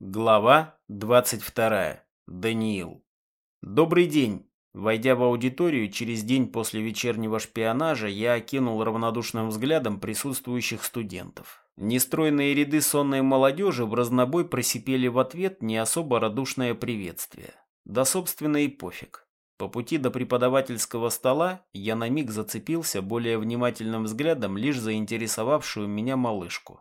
Глава 22. Даниил. Добрый день. Войдя в аудиторию через день после вечернего шпионажа, я окинул равнодушным взглядом присутствующих студентов. Нестройные ряды сонной молодежи в разнобой просипели в ответ не особо радушное приветствие. Да, собственно, и пофиг. По пути до преподавательского стола я на миг зацепился более внимательным взглядом лишь заинтересовавшую меня малышку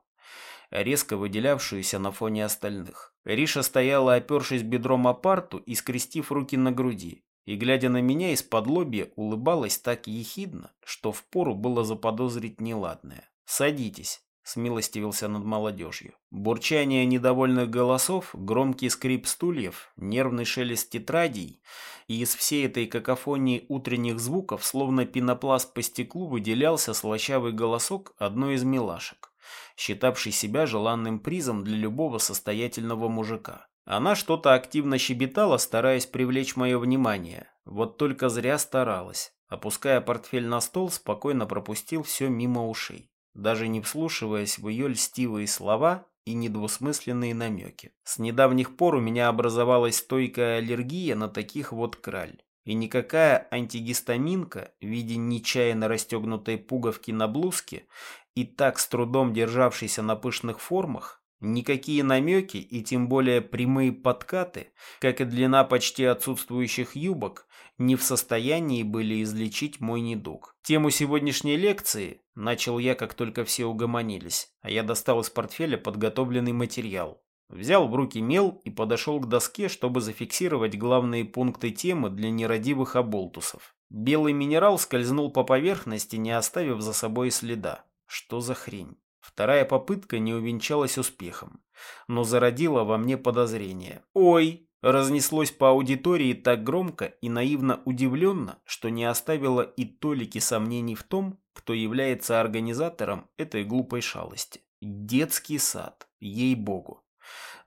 резко выделявшуюся на фоне остальных. Риша стояла, опершись бедром о парту и скрестив руки на груди, и, глядя на меня из-под лобья, улыбалась так ехидно, что впору было заподозрить неладное. «Садитесь», — смилостивился над молодежью. Бурчание недовольных голосов, громкий скрип стульев, нервный шелест тетрадей, и из всей этой какофонии утренних звуков, словно пенопласт по стеклу, выделялся слащавый голосок одной из милашек считавший себя желанным призом для любого состоятельного мужика. Она что-то активно щебетала, стараясь привлечь мое внимание. Вот только зря старалась. Опуская портфель на стол, спокойно пропустил все мимо ушей, даже не вслушиваясь в ее льстивые слова и недвусмысленные намеки. С недавних пор у меня образовалась стойкая аллергия на таких вот краль. И никакая антигистаминка в виде нечаянно расстегнутой пуговки на блузке и так с трудом державшийся на пышных формах, никакие намеки и тем более прямые подкаты, как и длина почти отсутствующих юбок, не в состоянии были излечить мой недуг. Тему сегодняшней лекции начал я, как только все угомонились, а я достал из портфеля подготовленный материал. Взял в руки мел и подошел к доске, чтобы зафиксировать главные пункты темы для нерадивых оболтусов. Белый минерал скользнул по поверхности, не оставив за собой следа. Что за хрень? Вторая попытка не увенчалась успехом, но зародила во мне подозрение. «Ой!» разнеслось по аудитории так громко и наивно удивленно, что не оставило и толики сомнений в том, кто является организатором этой глупой шалости. Детский сад, ей-богу.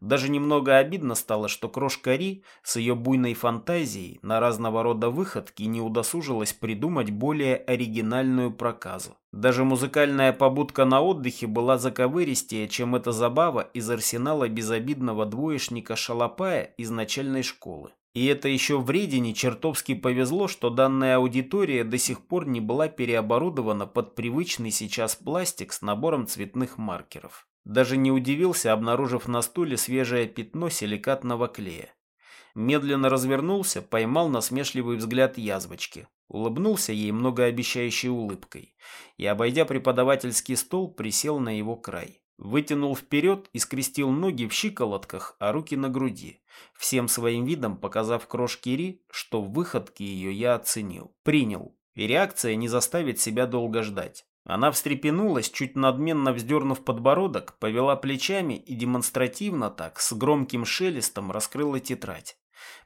Даже немного обидно стало, что крошка Ри с ее буйной фантазией на разного рода выходки не удосужилась придумать более оригинальную проказу. Даже музыкальная побудка на отдыхе была заковыристее, чем эта забава из арсенала безобидного двоечника Шалопая из начальной школы. И это еще в Редине чертовски повезло, что данная аудитория до сих пор не была переоборудована под привычный сейчас пластик с набором цветных маркеров. Даже не удивился, обнаружив на стуле свежее пятно силикатного клея. Медленно развернулся, поймал насмешливый взгляд язвочки. Улыбнулся ей многообещающей улыбкой и, обойдя преподавательский стол, присел на его край. Вытянул вперед и скрестил ноги в щиколотках, а руки на груди, всем своим видом показав крошке Ри, что в выходке ее я оценил. Принял, и реакция не заставит себя долго ждать. Она встрепенулась, чуть надменно вздернув подбородок, повела плечами и демонстративно так, с громким шелестом, раскрыла тетрадь.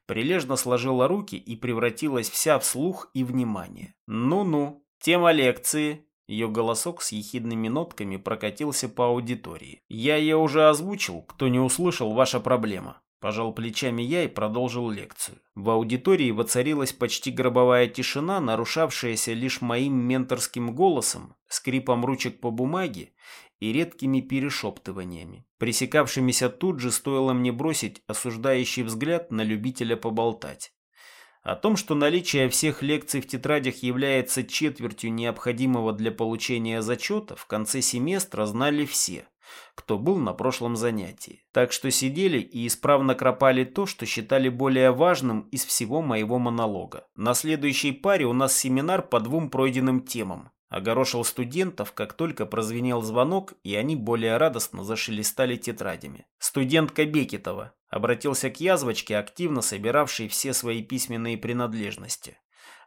Прилежно сложила руки и превратилась вся в слух и внимание. «Ну-ну, тема лекции». Ее голосок с ехидными нотками прокатился по аудитории. «Я ее уже озвучил, кто не услышал, ваша проблема. Пожал плечами я и продолжил лекцию. В аудитории воцарилась почти гробовая тишина, нарушавшаяся лишь моим менторским голосом, скрипом ручек по бумаге и редкими перешептываниями. Пресекавшимися тут же стоило мне бросить осуждающий взгляд на любителя поболтать. О том, что наличие всех лекций в тетрадях является четвертью необходимого для получения зачета, в конце семестра знали все кто был на прошлом занятии. Так что сидели и исправно кропали то, что считали более важным из всего моего монолога. На следующей паре у нас семинар по двум пройденным темам. Огорошил студентов, как только прозвенел звонок, и они более радостно зашелестали тетрадями. Студентка Бекетова обратился к язвочке, активно собиравшей все свои письменные принадлежности.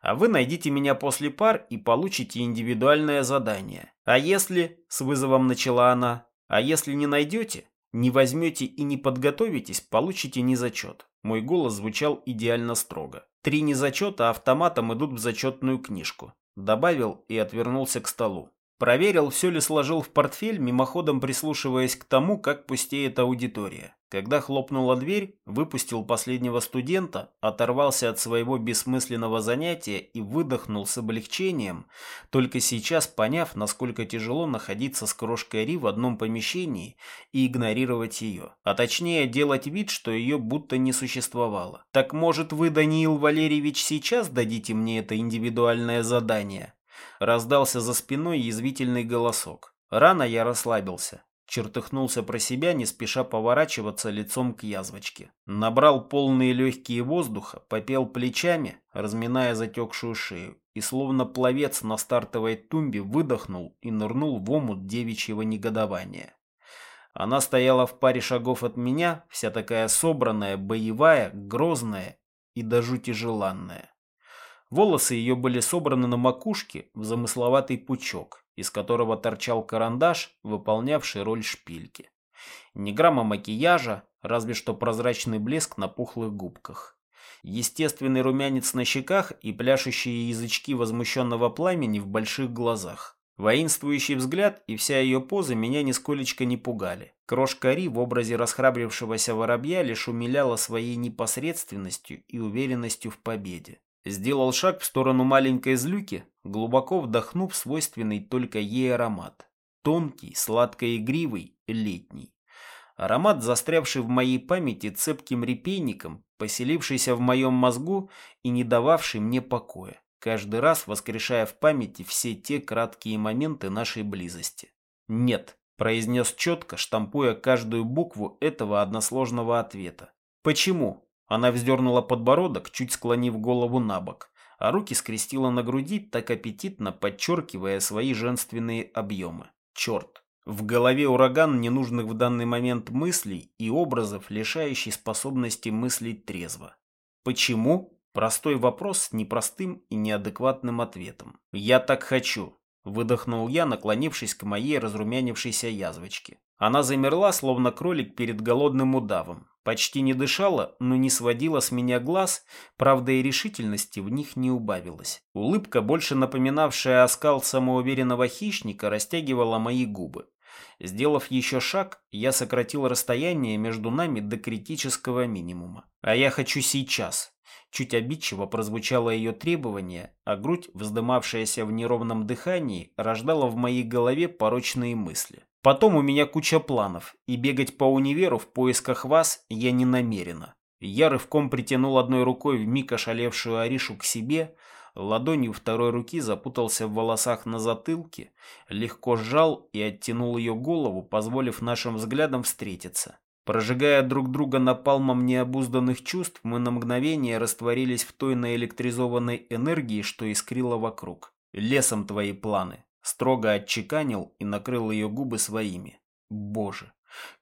А вы найдите меня после пар и получите индивидуальное задание. А если, с вызовом начала она, а если не найдете, не возьмете и не подготовитесь, получите незачет. Мой голос звучал идеально строго. Три незачета автоматом идут в зачетную книжку. Добавил и отвернулся к столу. Проверил, все ли сложил в портфель, мимоходом прислушиваясь к тому, как пустеет аудитория. Когда хлопнула дверь, выпустил последнего студента, оторвался от своего бессмысленного занятия и выдохнул с облегчением, только сейчас поняв, насколько тяжело находиться с крошкой Ри в одном помещении и игнорировать ее. А точнее, делать вид, что ее будто не существовало. «Так может вы, Даниил Валерьевич, сейчас дадите мне это индивидуальное задание?» Раздался за спиной язвительный голосок. Рано я расслабился. Чертыхнулся про себя, не спеша поворачиваться лицом к язвочке. Набрал полные легкие воздуха, попел плечами, разминая затекшую шею, и словно пловец на стартовой тумбе выдохнул и нырнул в омут девичьего негодования. Она стояла в паре шагов от меня, вся такая собранная, боевая, грозная и до жути желанная. Волосы ее были собраны на макушке в замысловатый пучок, из которого торчал карандаш, выполнявший роль шпильки. Ни грамма макияжа, разве что прозрачный блеск на пухлых губках. Естественный румянец на щеках и пляшущие язычки возмущенного пламени в больших глазах. Воинствующий взгляд и вся ее поза меня нисколечко не пугали. Крошка Ри в образе расхрабрившегося воробья лишь умиляла своей непосредственностью и уверенностью в победе. Сделал шаг в сторону маленькой злюки, глубоко вдохнув свойственный только ей аромат. Тонкий, сладко-игривый, летний. Аромат, застрявший в моей памяти цепким репейником, поселившийся в моем мозгу и не дававший мне покоя, каждый раз воскрешая в памяти все те краткие моменты нашей близости. «Нет», – произнес четко, штампуя каждую букву этого односложного ответа. «Почему?» Она вздернула подбородок, чуть склонив голову на бок, а руки скрестила на груди, так аппетитно подчеркивая свои женственные объемы. Черт! В голове ураган ненужных в данный момент мыслей и образов, лишающий способности мыслить трезво. Почему? Простой вопрос с непростым и неадекватным ответом. «Я так хочу», – выдохнул я, наклонившись к моей разрумянившейся язвочке. Она замерла, словно кролик перед голодным удавом, Почти не дышала, но не сводила с меня глаз, правда и решительности в них не убавилось. Улыбка, больше напоминавшая оскал самоуверенного хищника, растягивала мои губы. Сделав еще шаг, я сократил расстояние между нами до критического минимума. А я хочу сейчас. Чуть обидчиво прозвучало ее требование, а грудь, вздымавшаяся в неровном дыхании, рождала в моей голове порочные мысли. Потом у меня куча планов, и бегать по универу в поисках вас я не намерена. Я рывком притянул одной рукой в миг ошалевшую Аришу к себе, ладонью второй руки запутался в волосах на затылке, легко сжал и оттянул ее голову, позволив нашим взглядам встретиться. Прожигая друг друга напалмом необузданных чувств, мы на мгновение растворились в той наэлектризованной энергии, что искрило вокруг. Лесом твои планы. Строго отчеканил и накрыл ее губы своими. Боже,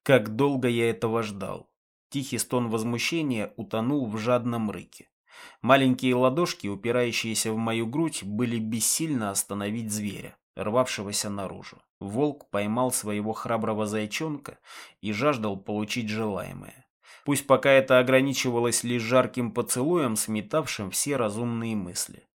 как долго я этого ждал. Тихий стон возмущения утонул в жадном рыке. Маленькие ладошки, упирающиеся в мою грудь, были бессильно остановить зверя, рвавшегося наружу. Волк поймал своего храброго зайчонка и жаждал получить желаемое. Пусть пока это ограничивалось лишь жарким поцелуем, сметавшим все разумные мысли.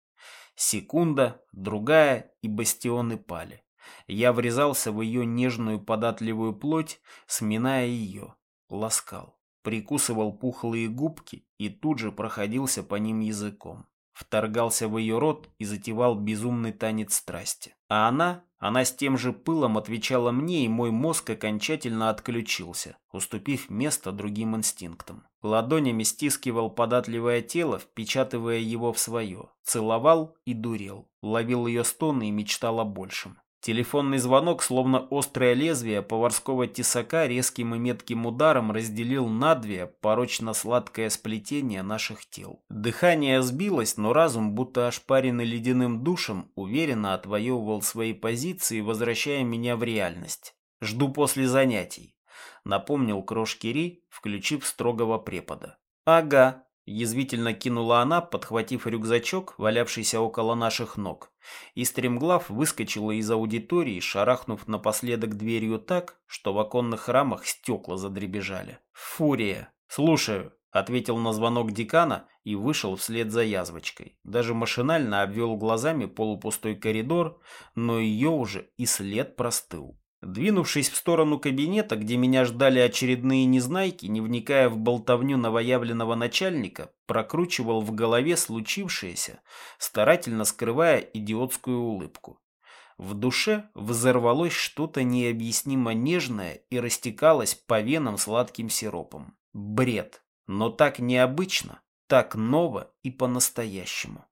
Секунда, другая, и бастионы пали. Я врезался в ее нежную податливую плоть, сминая ее, ласкал, прикусывал пухлые губки и тут же проходился по ним языком. Вторгался в ее рот и затевал безумный танец страсти. А она, она с тем же пылом отвечала мне, и мой мозг окончательно отключился, уступив место другим инстинктам. Ладонями стискивал податливое тело, впечатывая его в свое. Целовал и дурел. Ловил ее стоны и мечтал о большем. Телефонный звонок, словно острое лезвие поварского тесака, резким и метким ударом разделил надвое порочно-сладкое сплетение наших тел. Дыхание сбилось, но разум, будто ошпаренный ледяным душем, уверенно отвоевывал свои позиции, возвращая меня в реальность. Жду после занятий. Напомнил крошки Ри, включив строгого препода. Ага, Язвительно кинула она, подхватив рюкзачок, валявшийся около наших ног, и стремглав выскочила из аудитории, шарахнув напоследок дверью так, что в оконных рамах стекла задребежали. «Фурия! Слушаю!» — ответил на звонок декана и вышел вслед за язвочкой. Даже машинально обвел глазами полупустой коридор, но ее уже и след простыл. Двинувшись в сторону кабинета, где меня ждали очередные незнайки, не вникая в болтовню новоявленного начальника, прокручивал в голове случившееся, старательно скрывая идиотскую улыбку. В душе взорвалось что-то необъяснимо нежное и растекалось по венам сладким сиропом. Бред. Но так необычно, так ново и по-настоящему.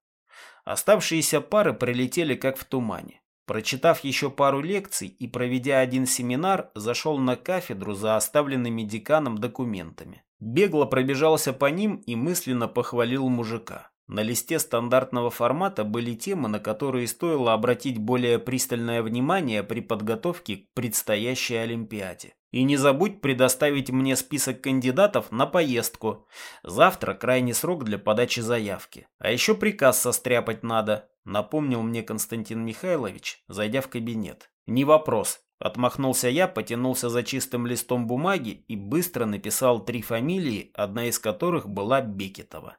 Оставшиеся пары прилетели как в тумане. Прочитав еще пару лекций и проведя один семинар, зашел на кафедру за оставленными деканом документами. Бегло пробежался по ним и мысленно похвалил мужика. На листе стандартного формата были темы, на которые стоило обратить более пристальное внимание при подготовке к предстоящей Олимпиаде. И не забудь предоставить мне список кандидатов на поездку. Завтра крайний срок для подачи заявки. А еще приказ состряпать надо, напомнил мне Константин Михайлович, зайдя в кабинет. Не вопрос. Отмахнулся я, потянулся за чистым листом бумаги и быстро написал три фамилии, одна из которых была Бекетова.